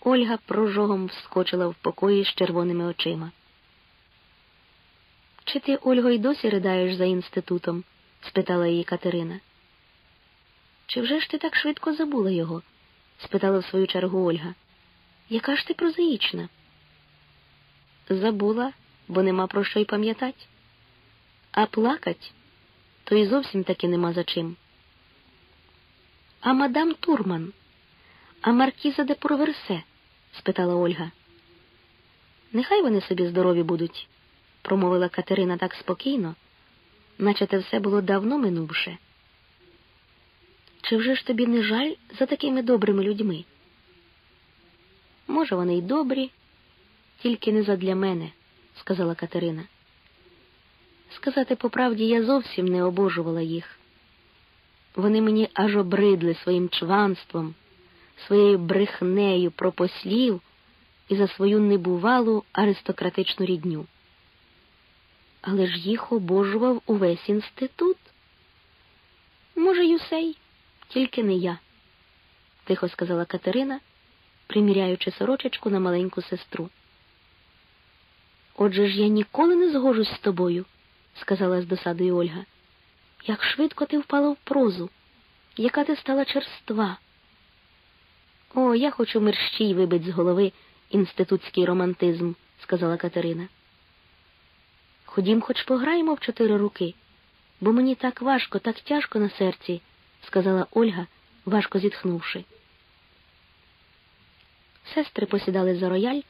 Ольга прожогом вскочила в покої з червоними очима. Чи ти, Ольго, й досі ридаєш за інститутом? спитала її Катерина. Чи вже ж ти так швидко забула його? спитала в свою чергу Ольга. Яка ж ти прозаїчна? Забула, бо нема про що й пам'ятать. А плакать то й зовсім таки нема за чим. А мадам Турман, а маркіза де Проверсе? Спитала Ольга. Нехай вони собі здорові будуть, промовила Катерина так спокійно, наче те все було давно минувше. Чи вже ж тобі не жаль за такими добрими людьми? Може, вони й добрі, тільки не задля мене, сказала Катерина. Сказати по правді, я зовсім не обожувала їх. Вони мені аж обридли своїм чванством, своєю брехнею про послів і за свою небувалу аристократичну рідню. Але ж їх обожував увесь інститут. Може, Юсей, тільки не я, тихо сказала Катерина, приміряючи сорочечку на маленьку сестру. Отже ж я ніколи не згожусь з тобою, сказала з досадою Ольга. Як швидко ти впала в прозу, яка ти стала черства. О, я хочу мерщій вибить з голови інститутський романтизм, сказала Катерина. Ходім, хоч пограємо в чотири руки, бо мені так важко, так тяжко на серці, сказала Ольга, важко зітхнувши. Сестри посідали за рояль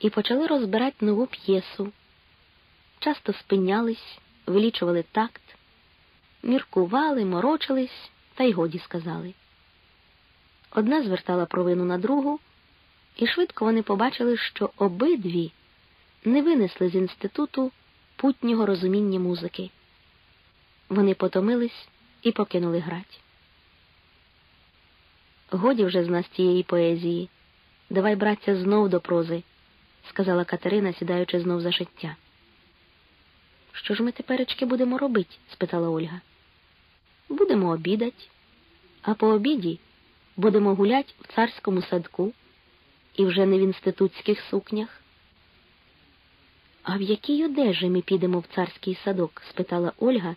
і почали розбирати нову п'єсу. Часто спинялись, вилічували такт, міркували, морочились та й годі сказали. Одна звертала провину на другу, і швидко вони побачили, що обидві не винесли з інституту путнього розуміння музики. Вони потомились і покинули грать. Годі вже з нас тієї поезії. Давай, браття, знов до прози, сказала Катерина, сідаючи знов за шиття. Що ж ми теперечки будемо робити? спитала Ольга. Будемо обідать, а по обіді будемо гулять в царському садку і вже не в інститутських сукнях. А в якій одежі ми підемо в царський садок? спитала Ольга,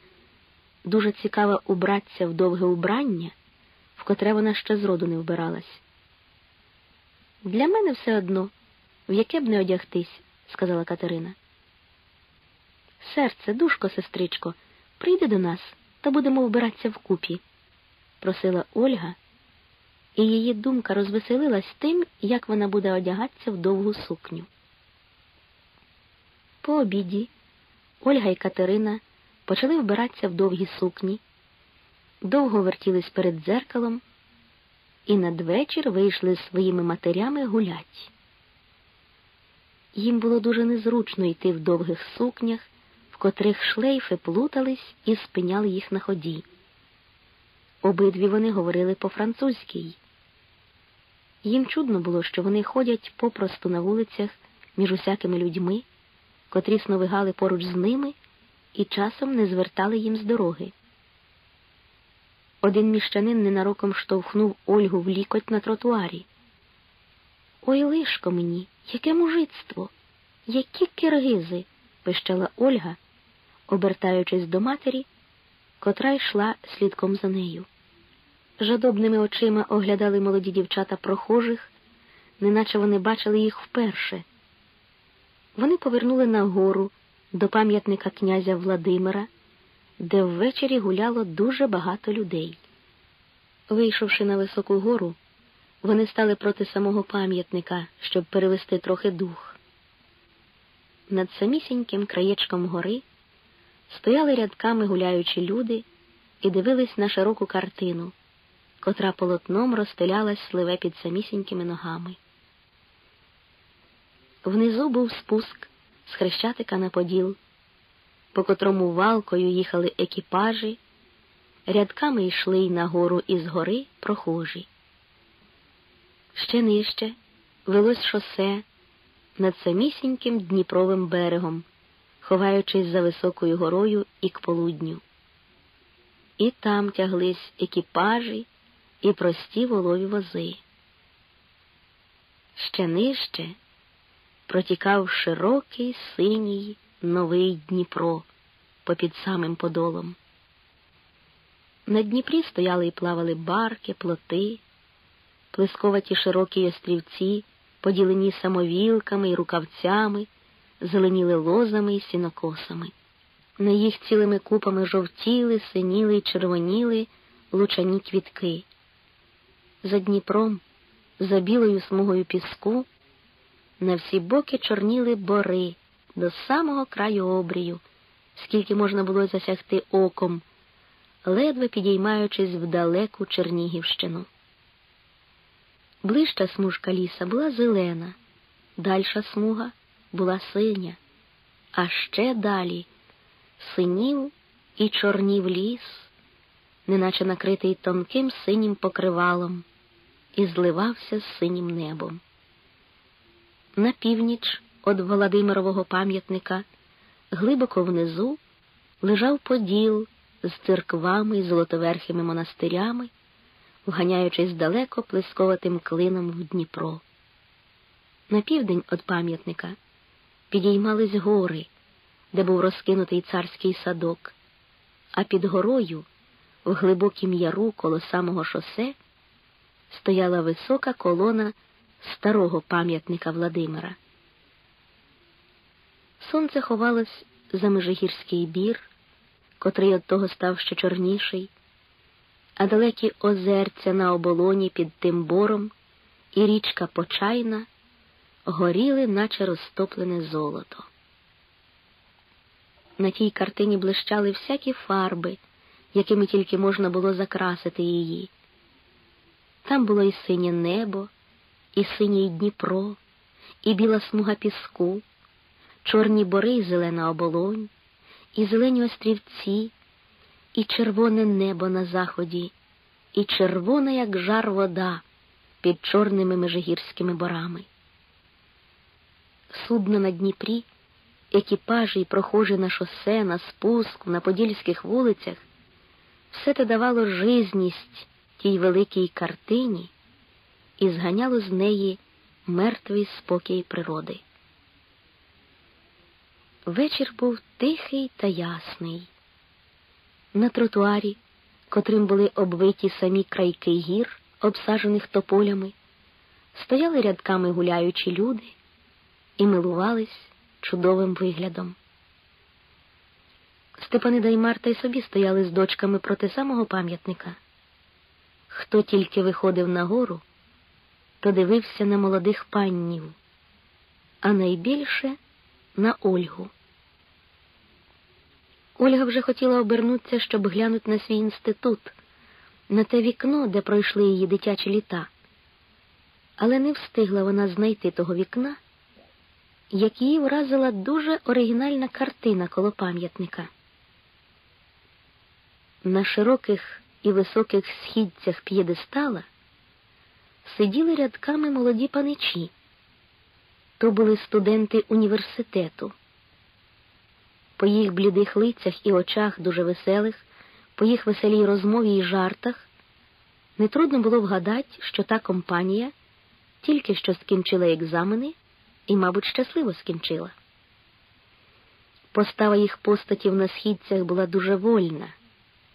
дуже цікава убратися в довге убрання, в котре вона ще зроду не вбиралась. Для мене все одно, в яке б не одягтись, сказала Катерина. Серце, душко, сестричко, прийди до нас, та будемо вбиратися вкупі, просила Ольга, і її думка розвеселилась тим, як вона буде одягатися в довгу сукню. По обіді Ольга і Катерина почали вбиратися в довгі сукні, довго вертілись перед дзеркалом і надвечір вийшли з своїми матерями гулять. Їм було дуже незручно йти в довгих сукнях, в котрих шлейфи плутались і спиняли їх на ході. Обидві вони говорили по-французькій. Їм чудно було, що вони ходять попросту на вулицях між усякими людьми, котрі сновигали поруч з ними і часом не звертали їм з дороги. Один міщанин ненароком штовхнув Ольгу в лікоть на тротуарі. Ой, лишко мені, яке мужицтво, які киргизи, пищала Ольга, обертаючись до матері, котра йшла слідком за нею. Жадобними очима оглядали молоді дівчата прохожих, неначе вони бачили їх вперше. Вони повернули нагору до пам'ятника князя Владимира, де ввечері гуляло дуже багато людей. Вийшовши на високу гору, вони стали проти самого пам'ятника, щоб перевести трохи дух. Над самісіньким краєчком гори стояли рядками гуляючі люди і дивились на широку картину, котра полотном розстелялась сливе під самісінькими ногами. Внизу був спуск з хрещатика на поділ, по котрому валкою їхали екіпажі, рядками йшли й нагору із гори прохожі. Ще нижче велось шосе над самісіньким Дніпровим берегом, ховаючись за високою горою і к полудню. І там тяглись екіпажі і прості волові вози. Ще нижче протікав широкий синій новий Дніпро попід самим подолом. На Дніпрі стояли і плавали барки, плоти, плесковаті широкі острівці, поділені самовілками і рукавцями, зеленіли лозами і сінокосами. На їх цілими купами жовтіли, синіли й червоніли лучані квітки. За Дніпром, за білою смугою піску, на всі боки чорніли бори до самого краю обрію, скільки можна було засягти оком, ледве підіймаючись в далеку Чернігівщину. Ближча смужка ліса була зелена, дальша смуга була синя, а ще далі синів і чорнів ліс, неначе накритий тонким синім покривалом, і зливався з синім небом. На північ від Володимирового пам'ятника, глибоко внизу, лежав поділ з церквами і золотоверхими монастирями, вганяючись далеко плесковатим клином в Дніпро. На південь від пам'ятника підіймались гори, де був розкинутий царський садок, а під горою, в глибокім яру коло самого шосе, стояла висока колона старого пам'ятника Владимира. Сонце ховалось за Межигірський бір, котрий от того став ще чорніший, а далекі озерця на оболоні під тим бором і річка Почайна горіли, наче розтоплене золото. На тій картині блищали всякі фарби, якими тільки можна було закрасити її. Там було і синє небо, і синій Дніпро, і біла смуга піску, чорні бори і зелена оболонь, і зелені острівці, і червоне небо на заході, і червона, як жар вода під чорними межигірськими борами. Судно на Дніпрі, екіпажі й прохожі на шосе, на спуску, на подільських вулицях, все те давало жизність тій великій картині і зганяло з неї мертвий спокій природи. Вечір був тихий та ясний. На тротуарі, котрим були обвиті самі крайки гір, обсажених тополями, стояли рядками гуляючі люди і милувались чудовим виглядом. Степанида і Марта й собі стояли з дочками проти самого пам'ятника. Хто тільки виходив на гору, то дивився на молодих паннів, а найбільше на Ольгу. Ольга вже хотіла обернутися, щоб глянути на свій інститут, на те вікно, де пройшли її дитячі літа, але не встигла вона знайти того вікна, як її вразила дуже оригінальна картина коло пам'ятника. На широких і високих східцях п'єдестала сиділи рядками молоді паничі. То були студенти університету. По їх блідих лицях і очах дуже веселих, по їх веселій розмові і жартах, нетрудно було вгадати, що та компанія тільки що скінчила екзамени і, мабуть, щасливо скінчила. Постава їх постатів на східцях була дуже вольна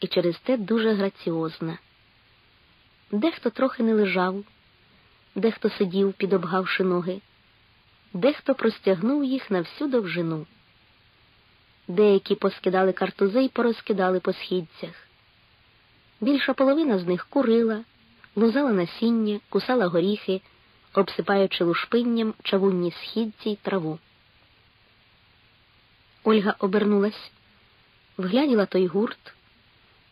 і через те дуже граціозна. Дехто трохи не лежав, дехто сидів, підобгавши ноги, дехто простягнув їх на всю довжину. Деякі поскидали картузи й порозкидали по східцях. Більша половина з них курила, лузала насіння, кусала горіхи, обсипаючи лушпинням чавунні східці й траву. Ольга обернулась, вгляділа той гурт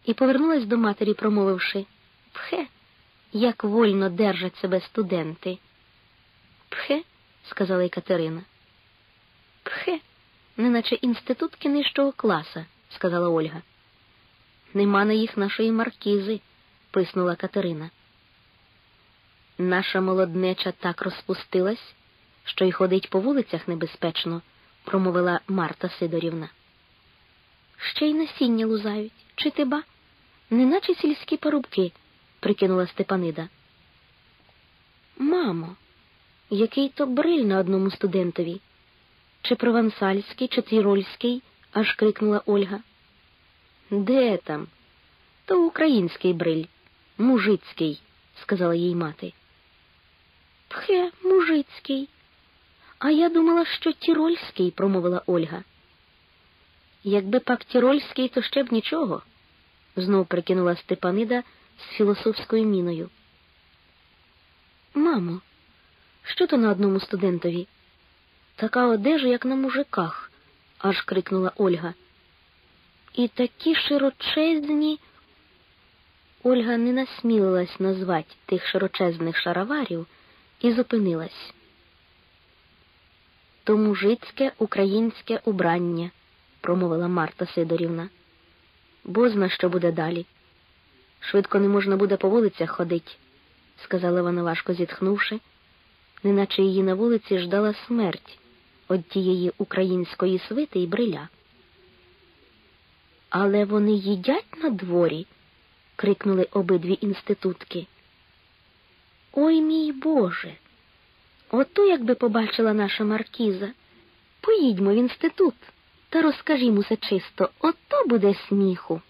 і повернулась до матері, промовивши Пхе, як вольно держать себе студенти. Пхе, сказала й Катерина. Пхе, неначе інститутки нижчого класа, сказала Ольга. Нема на їх нашої маркізи, писнула Катерина. Наша молоднеча так розпустилась, що й ходить по вулицях небезпечно, промовила Марта Сидорівна. Ще й насіння лузають, чи ти ба? Неначе сільські парубки, прикинула Степанида. Мамо, який то бриль на одному студентові. Чи провансальський, чи тірольський, аж крикнула Ольга. Де там? То український бриль, мужицький, сказала їй мати. Пхе, мужицький. А я думала, що тірольський, промовила Ольга. Якби пак тірольський, то ще б нічого, знов прикинула Степанида з філософською міною. Мамо, що то на одному студентові? Така одежа, як на мужиках, аж крикнула Ольга. І такі широчезні. Ольга не насмілилась назвати тих широчезних шароварів і зупинилась. То мужицьке українське убрання, промовила Марта Сидорівна. Бозна що буде далі. Швидко не можна буде по вулицях ходить, сказала вона важко зітхнувши, неначе її на вулиці ждала смерть від тієї української свити і бриля. Але вони їдять на дворі? крикнули обидві інститутки. Ой мій Боже! Ото якби побачила наша маркіза. Поїдьмо в інститут та розкажімо усе чисто, ото буде сміху.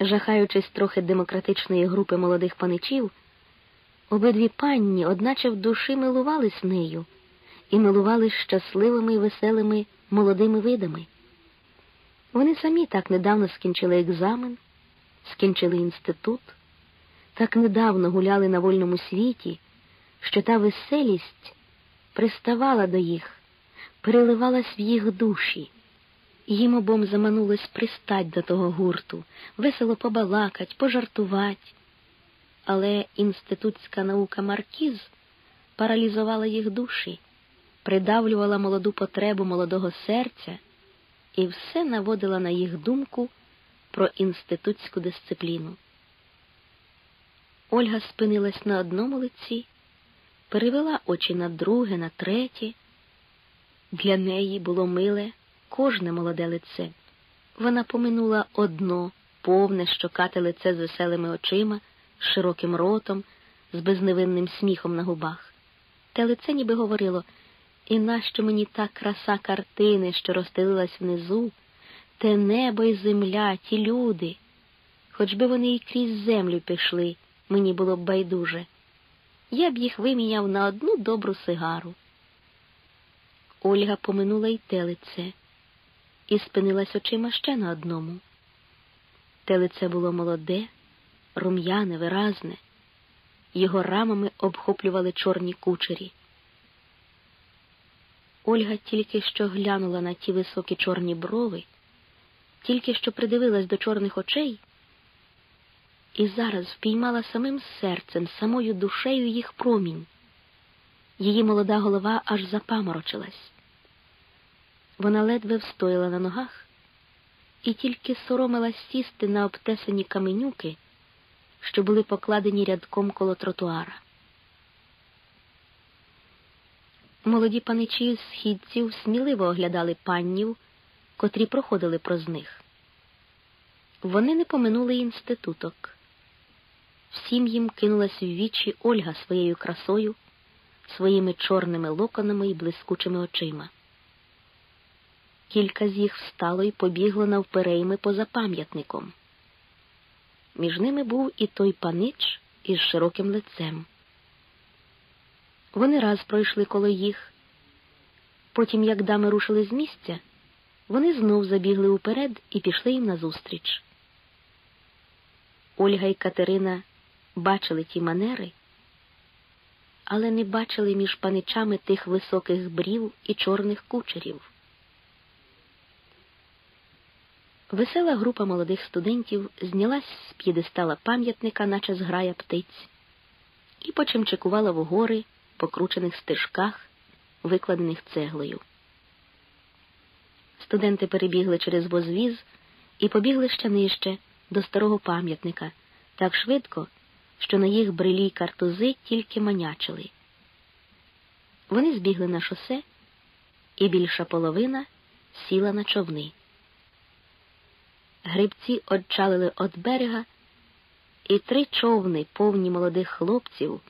Жахаючись трохи демократичної групи молодих паничів, обидві панні, одначе в душі милувались нею і милувались щасливими і веселими молодими видами. Вони самі так недавно скінчили екзамен, скінчили інститут, так недавно гуляли на вольному світі, що та веселість приставала до їх, переливалась в їх душі. Їм обом заманулось пристать до того гурту, весело побалакать, пожартувать. Але інститутська наука Маркіз паралізувала їх душі, придавлювала молоду потребу молодого серця і все наводила на їх думку про інститутську дисципліну. Ольга спинилась на одному лиці, перевела очі на друге, на третє. Для неї було миле кожне молоде лице. Вона поминула одно, повне, щокате лице з веселими очима, з широким ротом, з безневинним сміхом на губах. Те лице ніби говорило і нащо мені та краса картини, що розстелилась внизу, те небо і земля, ті люди. Хоч би вони і крізь землю пішли, мені було б байдуже. Я б їх виміняв на одну добру сигару. Ольга поминула й те лице і спинилась очима ще на одному. Те лице було молоде, рум'яне, виразне, його рамами обхоплювали чорні кучері. Ольга тільки що глянула на ті високі чорні брови, тільки що придивилась до чорних очей, і зараз впіймала самим серцем, самою душею їх промінь. Її молода голова аж запаморочилась. Вона ледве встояла на ногах і тільки соромилась сісти на обтесані каменюки, що були покладені рядком коло тротуара. Молоді паничі з східців сміливо оглядали паннів, котрі проходили проз них. Вони не поминули інституток. Всім їм кинулась в вічі Ольга своєю красою, своїми чорними локонами і блискучими очима. Кілька з їх встало і побігло навперейми поза пам'ятником. Між ними був і той панич із широким лицем. Вони раз пройшли коло їх. Потім, як дами рушили з місця, вони знов забігли уперед і пішли їм назустріч. Ольга і Катерина бачили ті манери, але не бачили між паничами тих високих брів і чорних кучерів. Весела група молодих студентів знялась з п'єдестала пам'ятника, наче зграя птиць, і почимчикувала в гори покручених стежках, викладених цеглою. Студенти перебігли через возвіз і побігли ще нижче до старого пам'ятника так швидко, що на їх брилі картузи тільки манячили. Вони збігли на шосе, і більша половина сіла на човни. Грибці одчалили від берега, і три човни, повні молодих хлопців,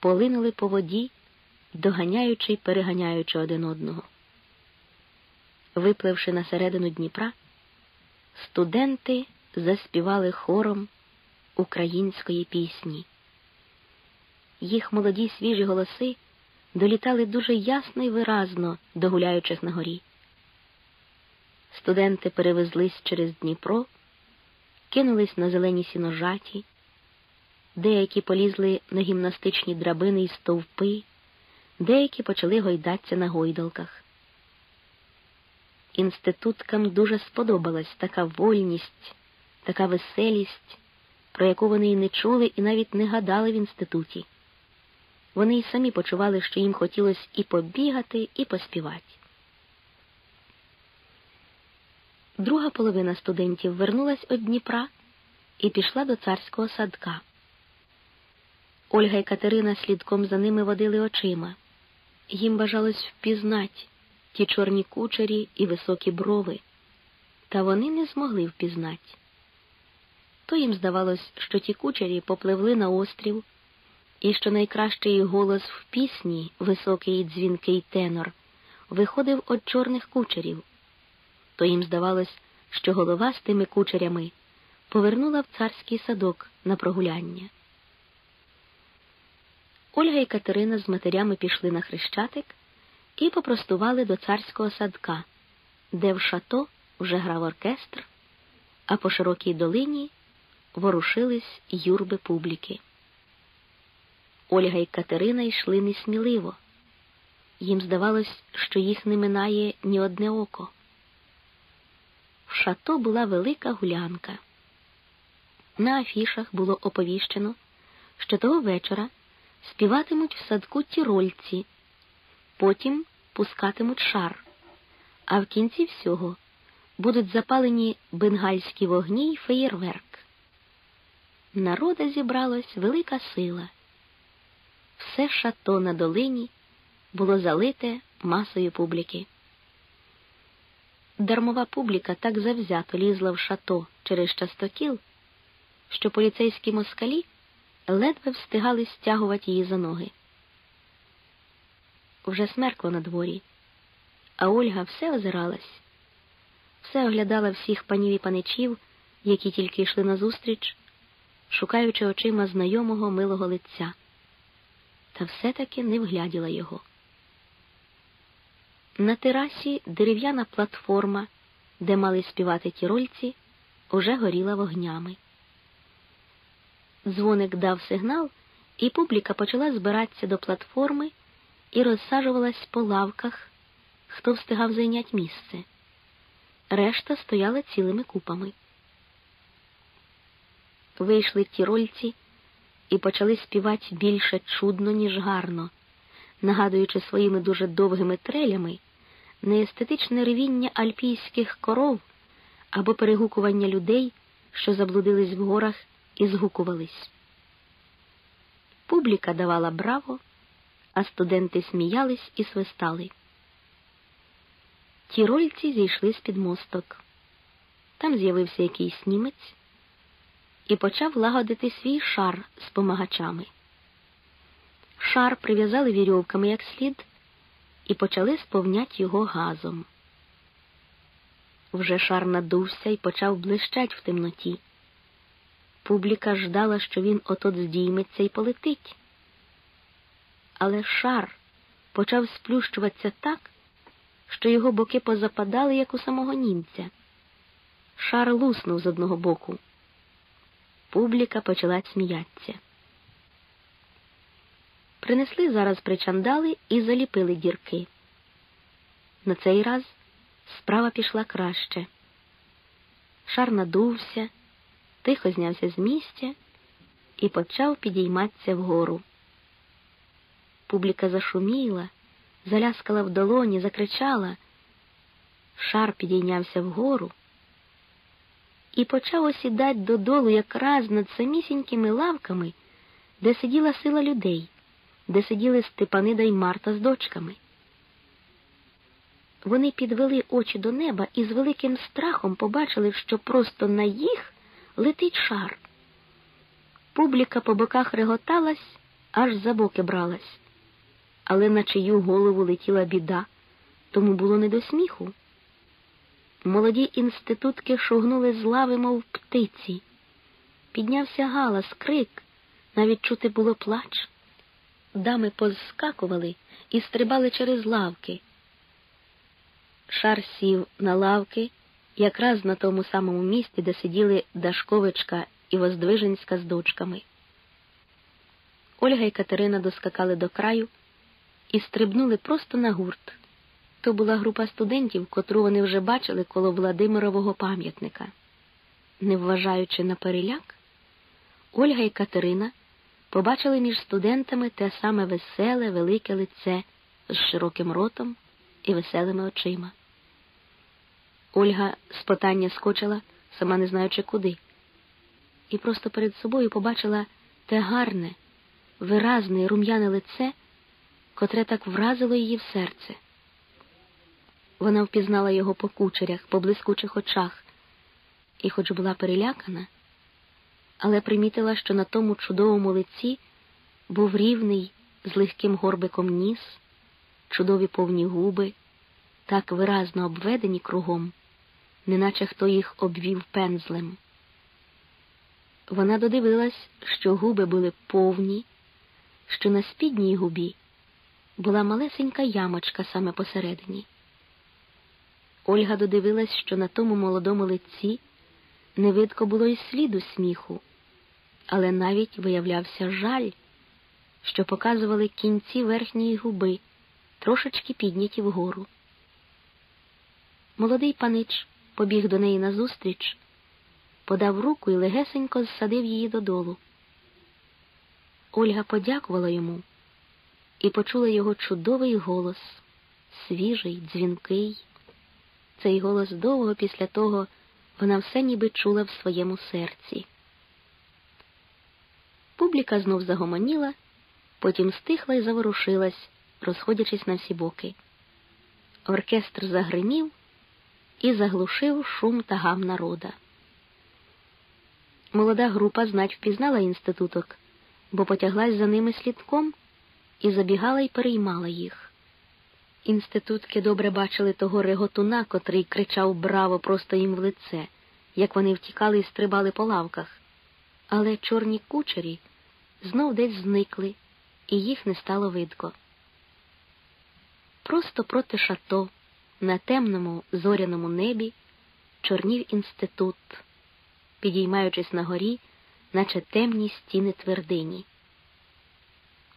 полинули по воді доганяючи й переганяючи один одного. Випливши на середину Дніпра, студенти заспівали хором української пісні. Їх молоді свіжі голоси долітали дуже ясно і виразно до гуляючих на горі. Студенти перевезлись через Дніпро, кинулись на зелені сіножаті, деякі полізли на гімнастичні драбини і стовпи, деякі почали гойдатися на гойдалках. Інституткам дуже сподобалась така вольність, така веселість, про яку вони й не чули і навіть не гадали в інституті. Вони й самі почували, що їм хотілося і побігати, і поспівати. Друга половина студентів вернулась від Дніпра і пішла до царського садка. Ольга і Катерина слідком за ними водили очима. Їм бажалось впізнати ті чорні кучері і високі брови, та вони не змогли впізнати. То їм здавалось, що ті кучері попливли на острів, і що найкращий голос в пісні, високий дзвінкий тенор, виходив від чорних кучерів. То їм здавалось, що голова з тими кучерями повернула в царський садок на прогуляння. Ольга і Катерина з матерями пішли на хрещатик і попростували до царського садка, де в шато вже грав оркестр, а по широкій долині ворушились юрби публіки. Ольга і Катерина йшли несміливо. Їм здавалось, що їх не минає ні одне око. В шато була велика гулянка. На афішах було оповіщено, що того вечора співатимуть в садку тірольці, потім пускатимуть шар, а в кінці всього будуть запалені бенгальські вогні й феєрверк. Народа зібралась велика сила. Все шато на долині було залите масою публіки. Дармова публіка так завзято лізла в шато через частокіл, що поліцейські москалі ледве встигали стягувати її за ноги. Вже смеркло на дворі, а Ольга все озиралась, все оглядала всіх панів і паничів, які тільки йшли назустріч, шукаючи очима знайомого милого лиця, та все-таки не вгляділа його. На терасі дерев'яна платформа, де мали співати тірольці, уже горіла вогнями. Дзвоник дав сигнал, і публіка почала збиратися до платформи і розсаджувалась по лавках, хто встигав зайняти місце. Решта стояла цілими купами. Вийшли тірольці і почали співати більше чудно, ніж гарно, нагадуючи своїми дуже довгими трелями неестетичне ревіння альпійських коров або перегукування людей, що заблудились в горах і згукувались. Публіка давала браво, а студенти сміялись і свистали. Тірольці зійшли з під мосток. Там з'явився якийсь німець і почав лагодити свій шар з помагачами. Шар прив'язали вірьовками як слід і почали сповнять його газом. Вже шар надувся і почав блищать в темноті. Публіка ждала, що він отот здійметься і полетить. Але шар почав сплющуватися так, що його боки позападали, як у самого німця. Шар луснув з одного боку. Публіка почала сміятися. Принесли зараз причандали і заліпили дірки. На цей раз справа пішла краще. Шар надувся, тихо знявся з місця і почав підійматися вгору. Публіка зашуміла, заляскала в долоні, закричала. Шар підійнявся вгору і почав осідати додолу якраз над самісінькими лавками, де сиділа сила людей де сиділи Степанида й Марта з дочками. Вони підвели очі до неба і з великим страхом побачили, що просто на їх летить шар. Публіка по боках реготалась, аж за боки бралась. але на чию голову летіла біда, тому було не до сміху. Молоді інститутки шугнули з лави, мов птиці. Піднявся галас, крик, навіть чути було плач. Дами позскакували і стрибали через лавки. Шар сів на лавки якраз на тому самому місці, де сиділи Дашковичка і Воздвиженська з дочками. Ольга і Катерина доскакали до краю і стрибнули просто на гурт. То була група студентів, котру вони вже бачили коло Владимирового пам'ятника. Не вважаючи на переляк, Ольга і Катерина побачили між студентами те саме веселе, велике лице з широким ротом і веселими очима. Ольга з потання скочила, сама не знаючи куди, і просто перед собою побачила те гарне, виразне рум'яне лице, котре так вразило її в серце. Вона впізнала його по кучерях, по блискучих очах, і, хоч була перелякана, але примітила, що на тому чудовому лиці був рівний з легким горбиком ніс, чудові повні губи, так виразно обведені кругом, неначе хто їх обвів пензлем. Вона додивилась, що губи були повні, що на спідній губі була малесенька ямочка саме посередині. Ольга додивилась, що на тому молодому лиці не видко було й сліду сміху, але навіть виявлявся жаль, що показували кінці верхньої губи, трошечки підняті вгору. Молодий панич побіг до неї назустріч, подав руку і легесенько зсадив її додолу. Ольга подякувала йому і почула його чудовий голос, свіжий, дзвінкий. Цей голос довго після того вона все ніби чула в своєму серці. Публіка знов загомоніла, потім стихла і заворушилась, розходячись на всі боки. Оркестр загримів і заглушив шум та гам народа. Молода група знать впізнала інституток, бо потяглась за ними слідком і забігала й переймала їх. Інститутки добре бачили того реготуна, котрий кричав браво просто їм в лице, як вони втікали і стрибали по лавках. Але чорні кучері знов десь зникли, і їх не стало видко. Просто проти шато, на темному зоряному небі, чорнів інститут, підіймаючись на горі, наче темні стіни твердині.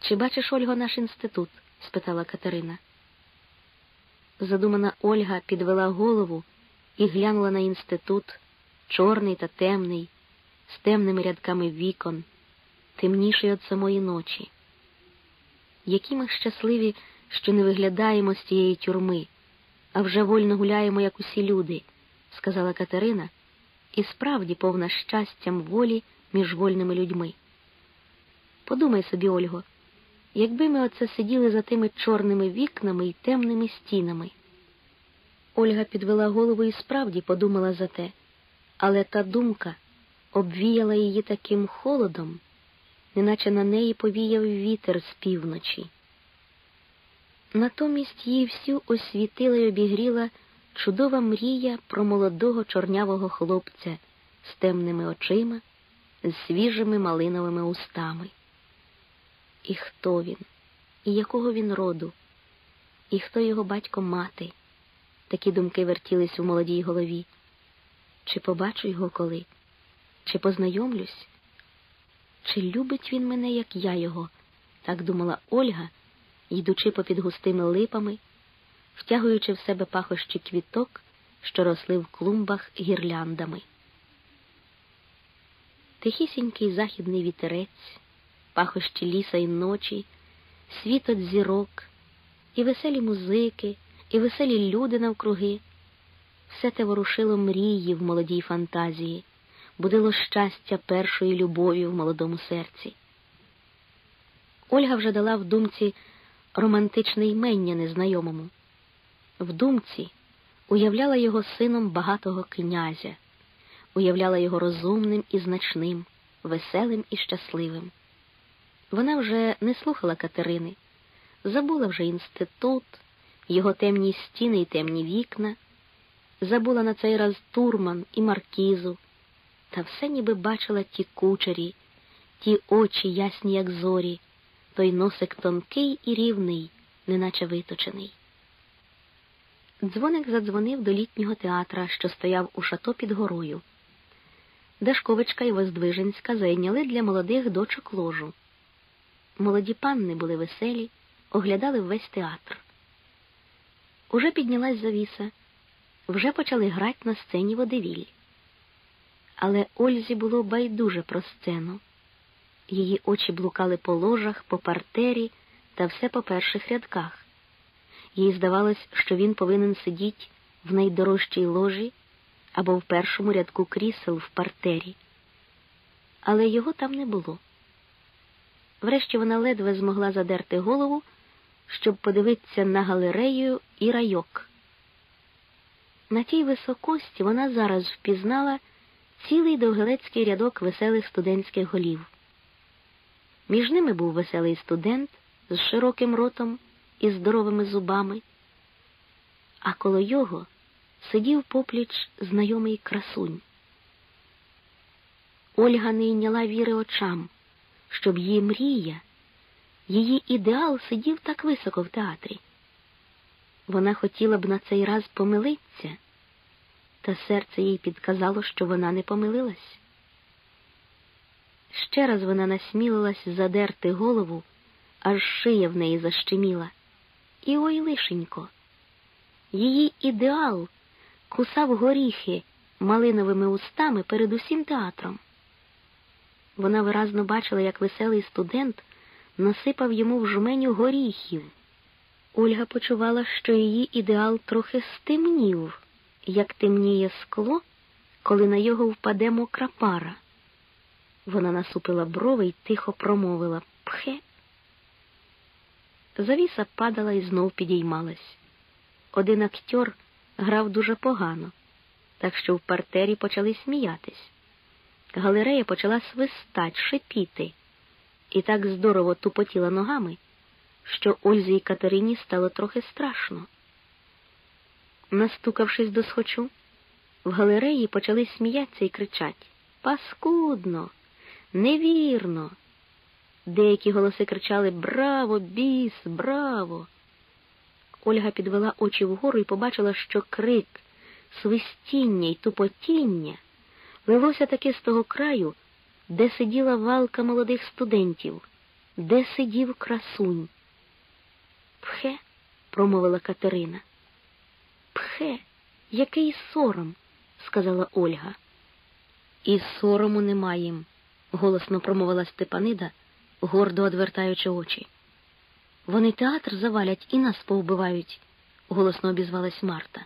Чи бачиш, Ольго, наш інститут? спитала Катерина. Задумана Ольга підвела голову і глянула на інститут, чорний та темний, з темними рядками вікон, темніший від самої ночі. Які ми щасливі, що не виглядаємо з тієї тюрми, а вже вольно гуляємо, як усі люди, сказала Катерина, і справді повна щастям волі між вольними людьми. Подумай собі, Ольго якби ми оце сиділи за тими чорними вікнами і темними стінами. Ольга підвела голову і справді подумала за те, але та думка обвіяла її таким холодом, неначе на неї повіяв вітер з півночі. Натомість її всю освітила й обігріла чудова мрія про молодого чорнявого хлопця з темними очима, з свіжими малиновими устами. І хто він, і якого він роду, і хто його батько мати. Такі думки вертілись у молодій голові. Чи побачу його коли, чи познайомлюсь, чи любить він мене, як я його, так думала Ольга, йдучи попід густими липами, втягуючи в себе пахощі квіток, що росли в клумбах гірляндами. Тихісінький західний вітерець пахощі ліса і ночі, світ от зірок, і веселі музики, і веселі люди навкруги. Все те ворушило мрії в молодій фантазії, будило щастя першої любові в молодому серці. Ольга вже дала в думці романтичне ймення незнайомому. В думці уявляла його сином багатого князя, уявляла його розумним і значним, веселим і щасливим. Вона вже не слухала Катерини, забула вже інститут, його темні стіни і темні вікна, забула на цей раз турман і маркізу, та все ніби бачила ті кучері, ті очі ясні, як зорі, той носик тонкий і рівний, неначе виточений. Дзвоник задзвонив до літнього театра, що стояв у шато під горою. Дашковичка і Воздвиженська зайняли для молодих дочок ложу. Молоді панни були веселі, оглядали весь театр. Уже піднялась завіса, вже почали грати на сцені водевіль. Але Ользі було байдуже про сцену. Її очі блукали по ложах, по партері та все по перших рядках. Їй здавалось, що він повинен сидіти в найдорожчій ложі або в першому рядку крісел в партері. Але його там не було. Врешті вона ледве змогла задерти голову, щоб подивитися на галерею і райок. На тій високості вона зараз впізнала цілий довгелецький рядок веселих студентських голів. Між ними був веселий студент з широким ротом і здоровими зубами, а коло його сидів попліч знайомий красунь. Ольга не йняла віри очам, щоб її мрія, її ідеал сидів так високо в театрі. Вона хотіла б на цей раз помилитися, та серце їй підказало, що вона не помилилась. Ще раз вона насмілилась задерти голову, аж шия в неї защеміла. І ой лишенько. Її ідеал кусав горіхи малиновими устами перед усім театром. Вона виразно бачила, як веселий студент насипав йому в жменю горіхів. Ольга почувала, що її ідеал трохи стемнів, як темніє скло, коли на його впаде мокра пара. Вона насупила брови й тихо промовила Пхе. Завіса падала і знов підіймалась. Один актер грав дуже погано, так що в партері почали сміятись. Галерея почала свистать, шипіти, і так здорово тупотіла ногами, що Ользі і Катерині стало трохи страшно. Настукавшись до схочу, в галереї почали сміятися і кричать Паскудно, невірно. Деякі голоси кричали Браво, біс, браво! Ольга підвела очі вгору і побачила, що крик, свистіння й тупотіння лилося таки з того краю, де сиділа валка молодих студентів, де сидів красунь. Пхе, промовила Катерина. Пхе, який сором, сказала Ольга. І сорому немає, голосно промовила Степанида, гордо одвертаючи очі. Вони театр завалять і нас повбивають, голосно обізвалась Марта.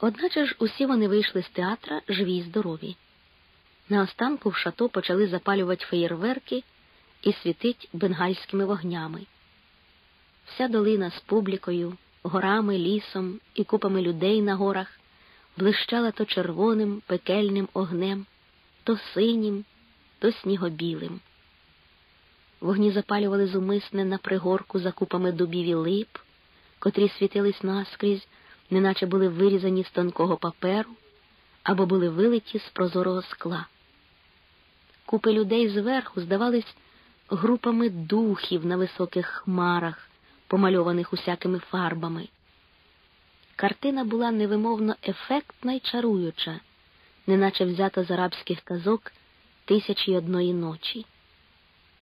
Одначе ж усі вони вийшли з театра живі й здорові. На останку в шато почали запалювати феєрверки і світить бенгальськими вогнями. Вся долина з публікою, горами, лісом і купами людей на горах блищала то червоним пекельним огнем, то синім, то снігобілим. Вогні запалювали зумисне на пригорку за купами дубів і лип, котрі світились наскрізь, неначе були вирізані з тонкого паперу або були вилиті з прозорого скла. Купи людей зверху здавались групами духів на високих хмарах, помальованих усякими фарбами. Картина була невимовно ефектна й чаруюча, неначе взята з арабських казок тисячі одної ночі.